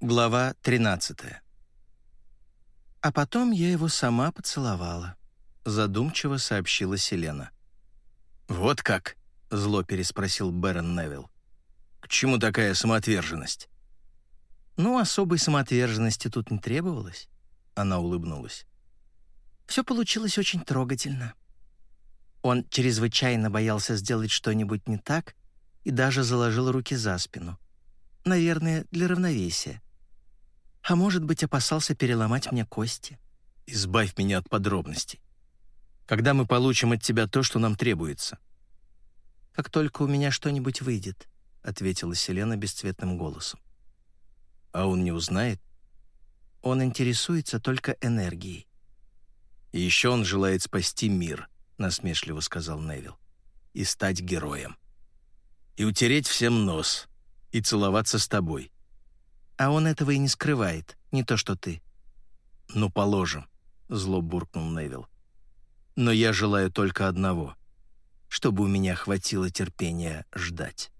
Глава 13. А потом я его сама поцеловала, задумчиво сообщила Селена. «Вот как?» — зло переспросил Бэрон Невилл. «К чему такая самоотверженность?» «Ну, особой самоотверженности тут не требовалось», — она улыбнулась. Все получилось очень трогательно. Он чрезвычайно боялся сделать что-нибудь не так и даже заложил руки за спину. Наверное, для равновесия. А может быть, опасался переломать мне кости. Избавь меня от подробностей. Когда мы получим от тебя то, что нам требуется? Как только у меня что-нибудь выйдет, ответила Селена бесцветным голосом. А он не узнает? Он интересуется только энергией. И еще он желает спасти мир, насмешливо сказал Невил, и стать героем. И утереть всем нос, и целоваться с тобой. А он этого и не скрывает, не то что ты». «Ну, положим», — зло буркнул Невил. «Но я желаю только одного, чтобы у меня хватило терпения ждать».